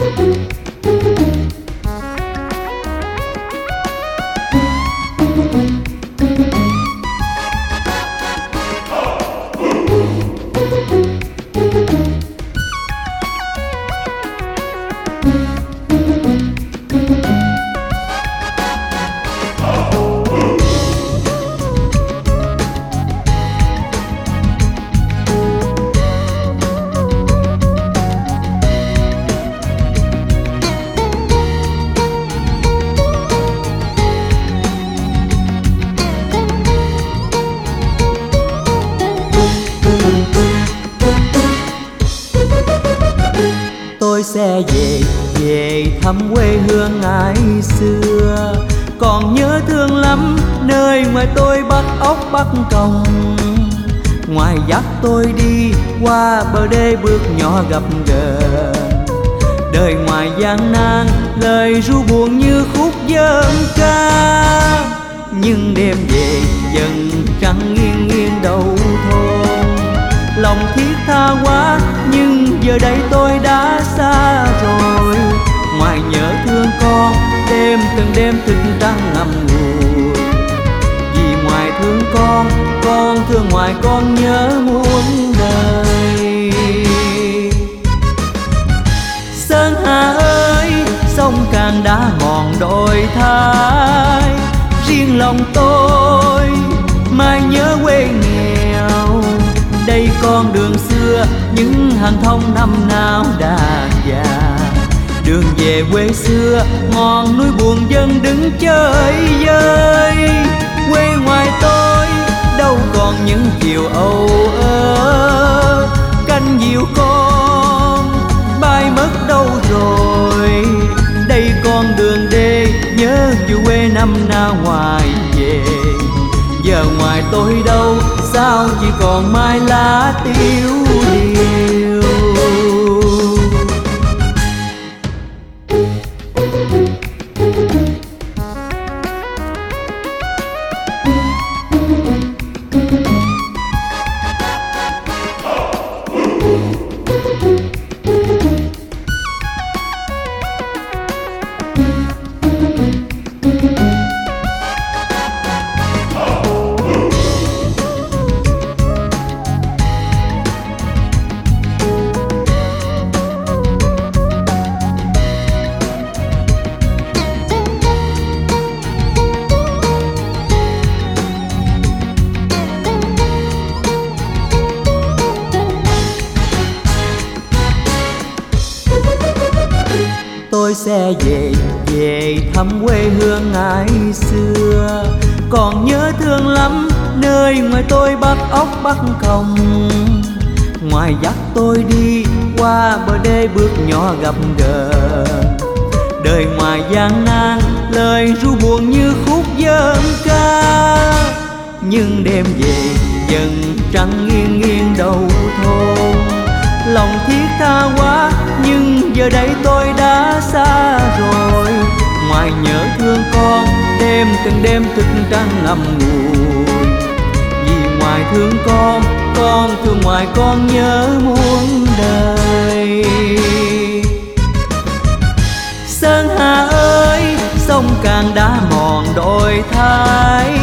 tôi sẽ về về thăm quê hương ngày xưa. Còn nhớ thương lắm nơi ngoài tôi bắt ốc bắt còng. Ngoài dắt tôi đi qua bờ đê bước nhỏ gặp gỡ. Đời ngoài gian nan, lời ru buồn như khúc dân ca. Nhưng đêm về, dần trăng nghiêng nghiêng đầu thôn lòng thiết tha quá, nhưng giờ đây tôi đã xa rồi. Ngoài nhớ thương con, đêm từng đêm thức trăng ngầm ngùi vì ngoài thương con con thương ngoài con nhớ muôn đời. Sơn hà ơi, sông càng đã mòn đổi thay riêng lòng tôi mai nhớ quê nghèo đây con đường xưa, những hàng thông năm nào đã già. Đường về quê xưa, ngọn núi buồn dân đứng chơi vơi. Quê ngoài tôi, đâu còn những chiều âu ơ. Canh diều con, bay mất đâu rồi. Đây con đường đê, nhớ chiều quê năm nào ngoài về. Giờ ngoài tôi đâu chỉ còn mai lá tiêu điều xe về về thăm quê hương ngày xưa. Còn nhớ thương lắm, nơi ngoài tôi bắt ốc bắt còng. Ngoài dắt tôi đi qua bờ đê bước nhỏ gặp gờ đời ngoài gian nan, lời ru buồn như khúc dân ca. Nhưng đêm về, dần trăng nghiêng nghiêng đầu thôn. Lòng thiết tha quá nhưng giờ đây tôi đã xa rồi. Ngoài nhớ thương con, đêm từng đêm thức trăng ngầm ngùi. Vì ngoài thương con con thương ngoài con nhớ muôn đời. Sơn hà ơi, sông càng đã mòn đổi thái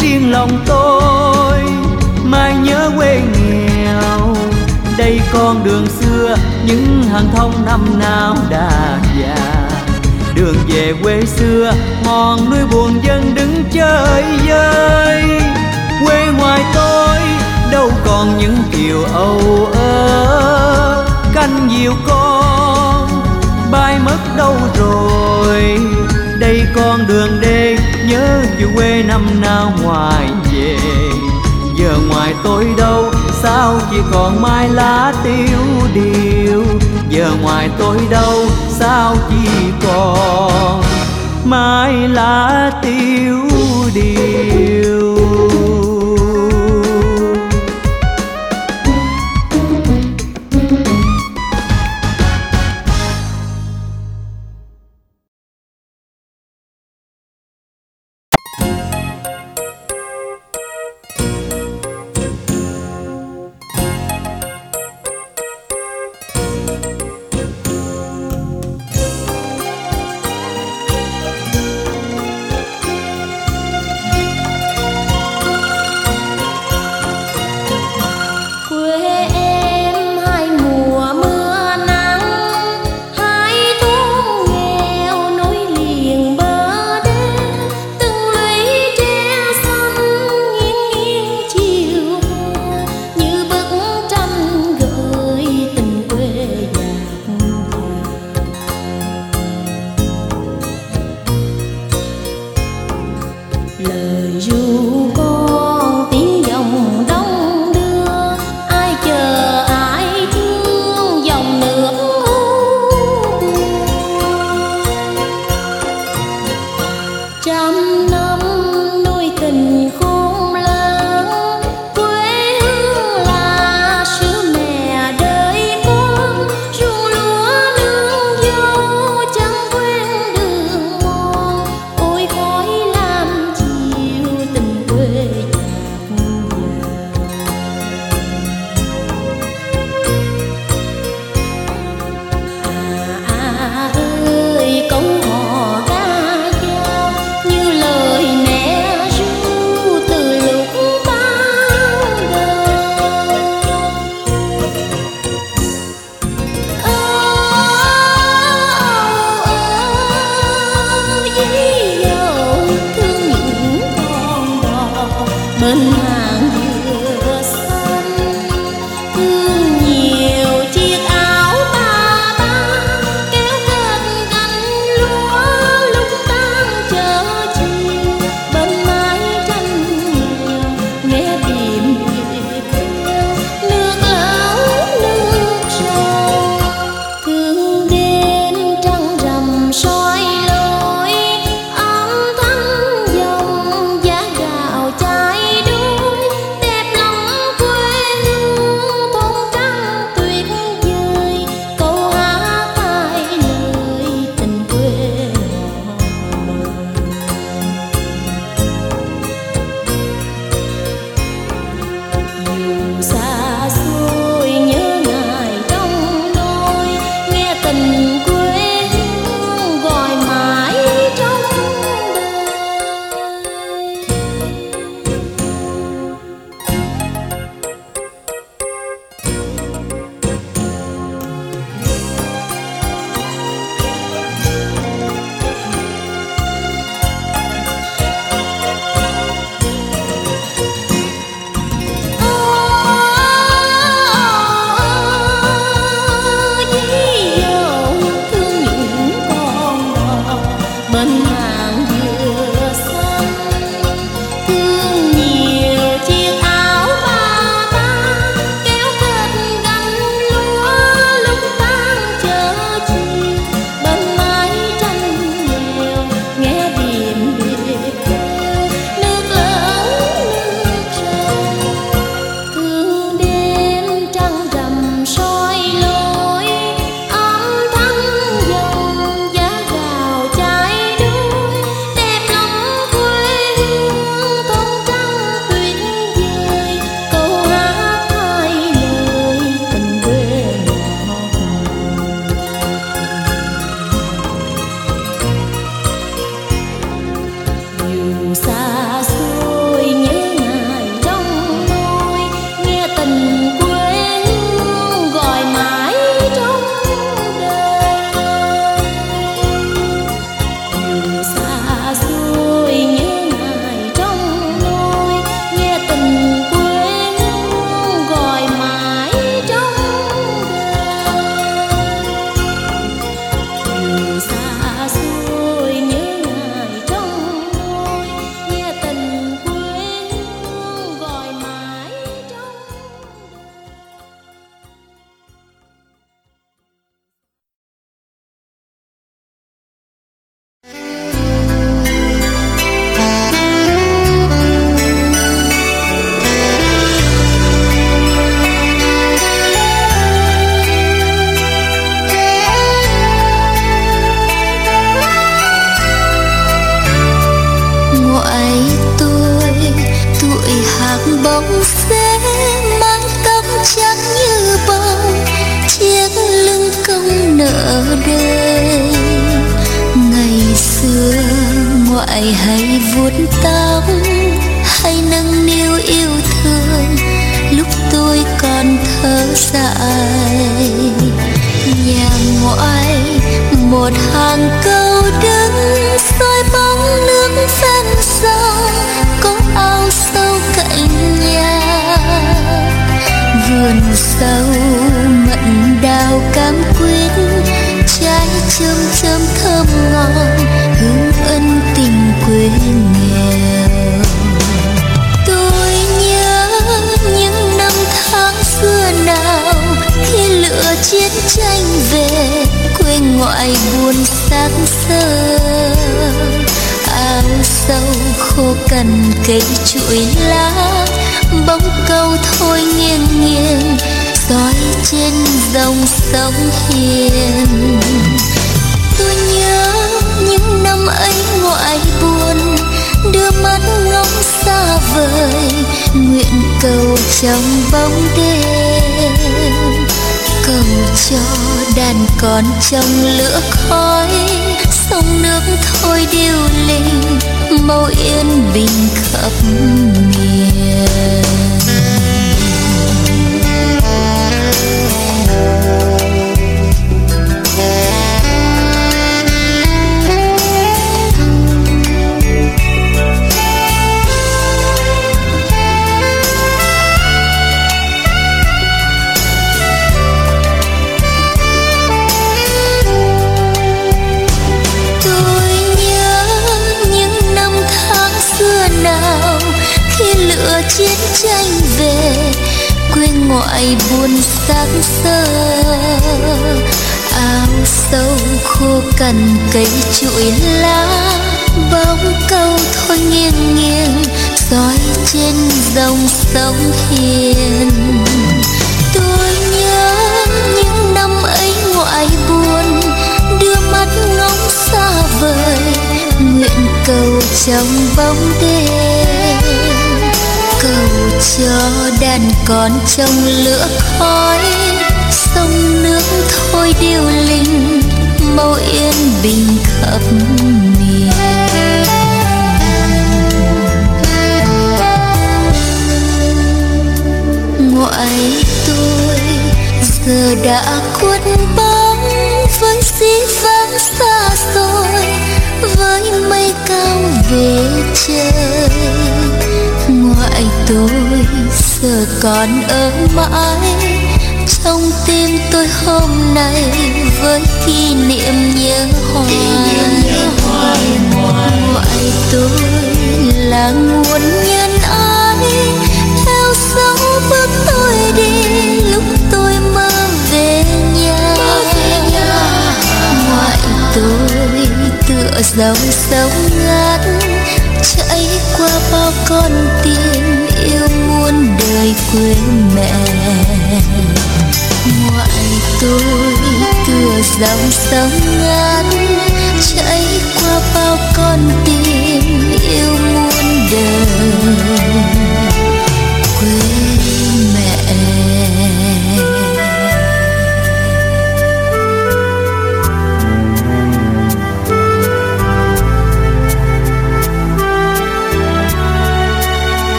riêng lòng tôi, mai nhớ quê nghèo đây con đường xưa, những hàng thông năm nào đã già. Đường về quê xưa ngọn núi buồn dân đứng chơi vơi. Quê ngoài tôi, đâu còn những kiều âu ơ. Canh diều con, bay mất đâu rồi. Đây con đường đê, nhớ chiều quê năm nào ngoài về. Giờ ngoài tôi đâu sao chỉ còn mai lá tiêu điều? Giờ ngoài tôi đâu, sao chỉ còn mai lá tiêu điều? Thơ buồn xác sơ áo sâu khô cằn cây chuỗi lá, bóng câu thôi nghiêng nghiêng, soi trên dòng sông hiền. Tôi nhớ những năm ấy ngoại buồn, đưa mắt ngóng xa vời, nguyện cầu trong bóng đêm cầu cho đàn con trong lửa khói. Sông nước thôi điêu linh, màu yên bình khắp miền. Khô cằn cây trụi lá, bóng câu thôi nghiêng nghiêng, soi trên dòng sông hiền. Tôi nhớ những năm ấy ngoại buồn, đưa mắt ngóng xa vời, nguyện cầu trong bóng đêm. Cầu cho đàn con trong lửa khói, sông nước thôi điêu linh bao yên bình khắp miền. Ngoại tôi giờ đã khuất bóng với dĩ vãng xa xôi. Với mây cao về trời, ngoại tôi giờ còn ở mãi tim tôi hôm nay với kỷ niệm nhớ hoài. Ngoại tôi là nguồn nhân ái. Theo dấu bước tôi đi lúc tôi mơ về nhà. Ngoại tôi tựa dòng sông ngát. Chảy qua bao con tim yêu muôn đời quê mẹ tôi cửa dòng sông ngát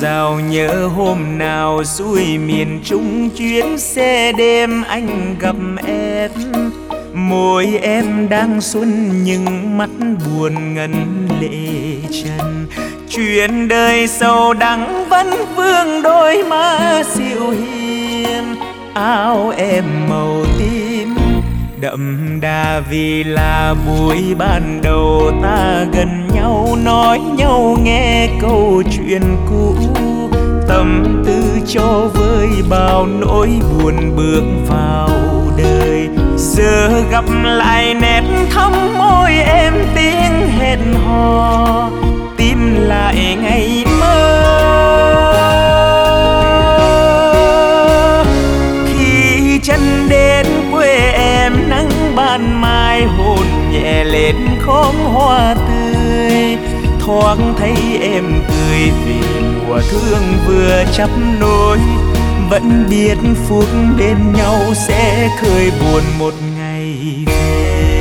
Giao nhớ hôm nào xuôi miền trung chuyến xe đêm anh gặp em. Môi em đang xuân nhưng mắt buồn ngân lệ trần. Chuyện đời sâu đắng vẫn vương đôi má dịu hiền. Áo em màu tím, đậm đà vì là buổi ban đầu ta gần nhau, nói nhau nghe câu chuyện cũ. Tâm tư cho vơi bao nỗi buồn bước vào đời. Giờ gặp lại nét thắm môi em tiếng hẹn hò. Tìm lại ngày mơ. Khi chân đến quê em, nắng ban mai hồn nhẹ lên khóm hoa thoáng thấy em cười vì mùa thương vừa chấp nối. Vẫn biết phút bên nhau sẽ khơi buồn một ngày về.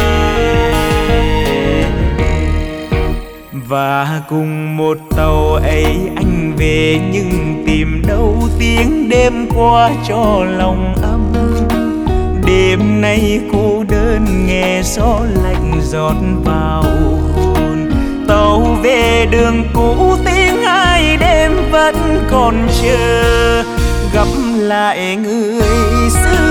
Và cùng một tàu ấy anh về, nhưng tìm đâu tiếng đêm qua cho lòng ấm. Đêm nay cô đơn nghe gió lạnh giọt vào hồn tàu về đường cũ tiếng ai đêm vẫn còn chờ gặp lại người xưa.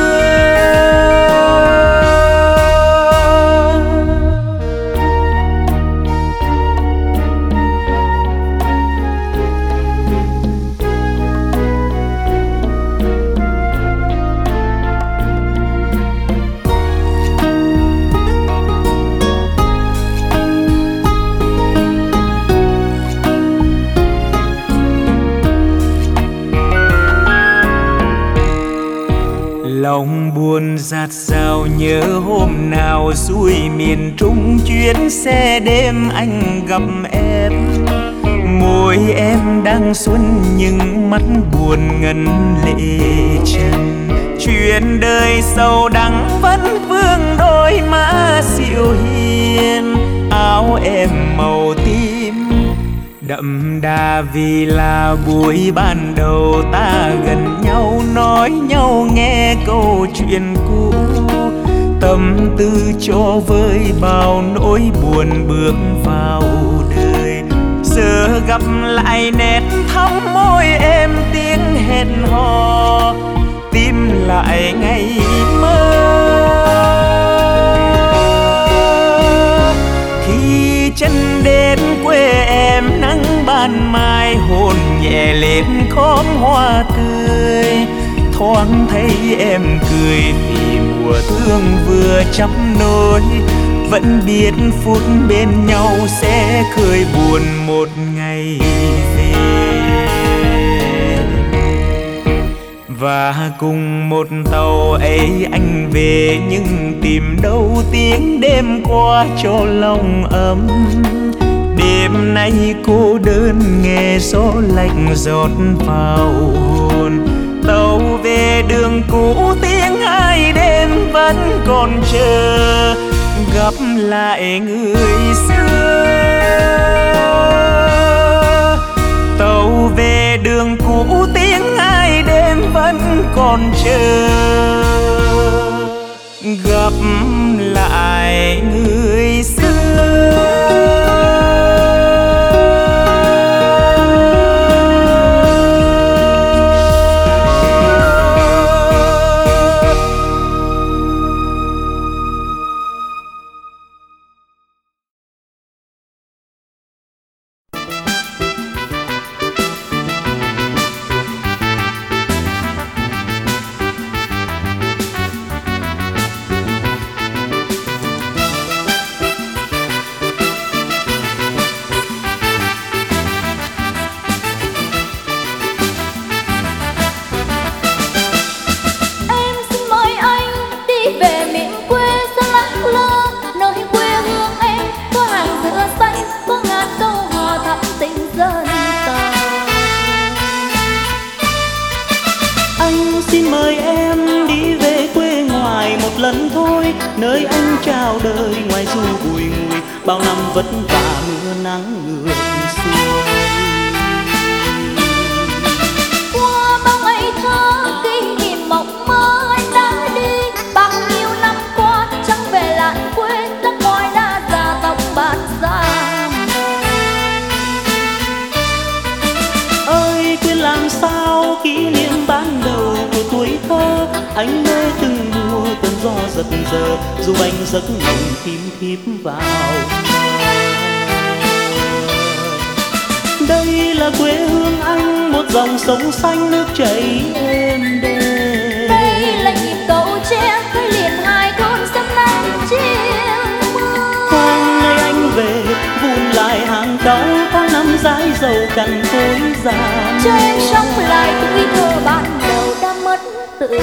Buồn giạt rào nhớ hôm nào xuôi miền trung chuyến xe đêm anh gặp em. Môi em đang xuân nhưng mắt buồn ngân lệ chân chuyện đời sâu đắng vẫn vương đôi má dịu hiền. Áo em màu tím, đậm đà vì là buổi ban đầu ta gần nhau nói nhau nghe câu chuyện cũ? Tâm tư cho vơi bao nỗi buồn bước vào đời. Giờ gặp lại nét thắm môi em tiếng hẹn hò. Tim lại ngày mơ. Khi chân đến quê em nắng ban mai, hồn nhẹ lên khóm hoa thoáng thấy em cười vì mùa thương vừa chắp nối. Vẫn biết phút bên nhau sẽ cười buồn một ngày về. Và cùng một tàu ấy anh về, nhưng tìm đâu tiếng đêm qua cho lòng ấm. Đêm nay cô đơn nghe gió lạnh giọt vào hồn tàu về đường cũ, tiếng ai đêm vẫn còn chờ. Gặp lại người xưa. Tàu về đường cũ, tiếng ai đêm vẫn còn chờ. Gặp lại người giật giờ dù anh giấc mộng thím thiếp vào. Đây là quê hương anh một dòng sông xanh nước chảy êm đềm. Đây là nhịp cầu tre khơi liền hai thôn sông nắng chiều Khoan nơi anh về vun lại hàng cau tháng năm dãi dầu cằn cối già cho em sống lại tuổi thơ ban đầu đã mất tự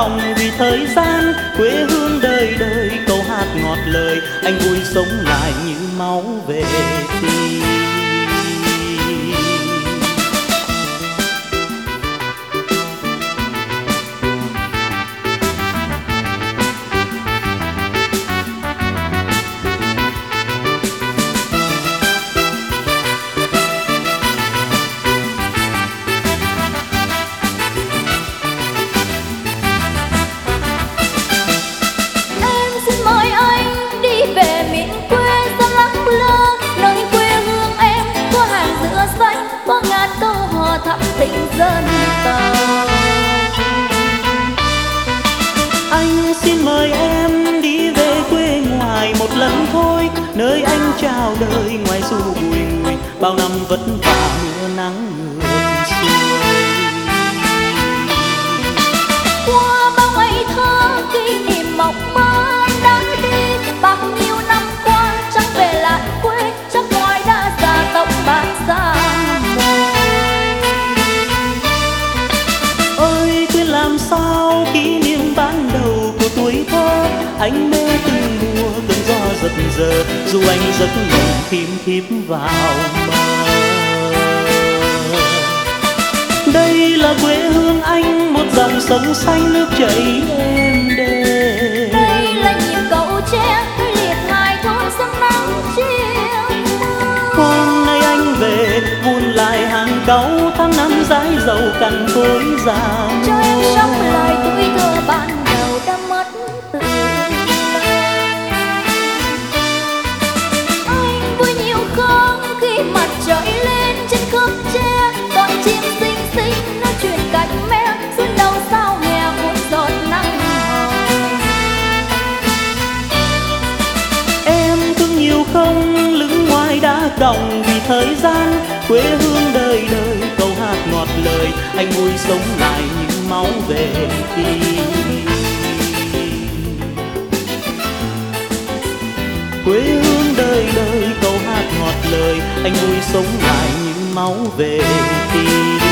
lòng vì thời gian, quê hương đời đời, câu hát ngọt lời, anh vui sống lại như máu về tim dân tộc anh xin mời em đi về quê ngoài một lần thôi, nơi anh chào đời ngoài dù bùi ngùi, bao năm vất vả mưa nắng. Anh mê từng mùa cơn gió giật giờ dù anh giấc mộng thím thiếp vào mơ đây là quê hương anh một dòng sông xanh nước chảy êm đềm. Đây là nhịp cầu tre Khơi liệt hai thôn sông nắng chiều hôm nay anh về vun lại hàng cau tháng năm dãi dầu cằn cối già cho em sống lòng vì thời gian, quê hương đời đời, câu hát ngọt lời anh vui sống lại những máu về tim quê hương đời đời, câu hát ngọt lời anh vui sống lại những máu về tim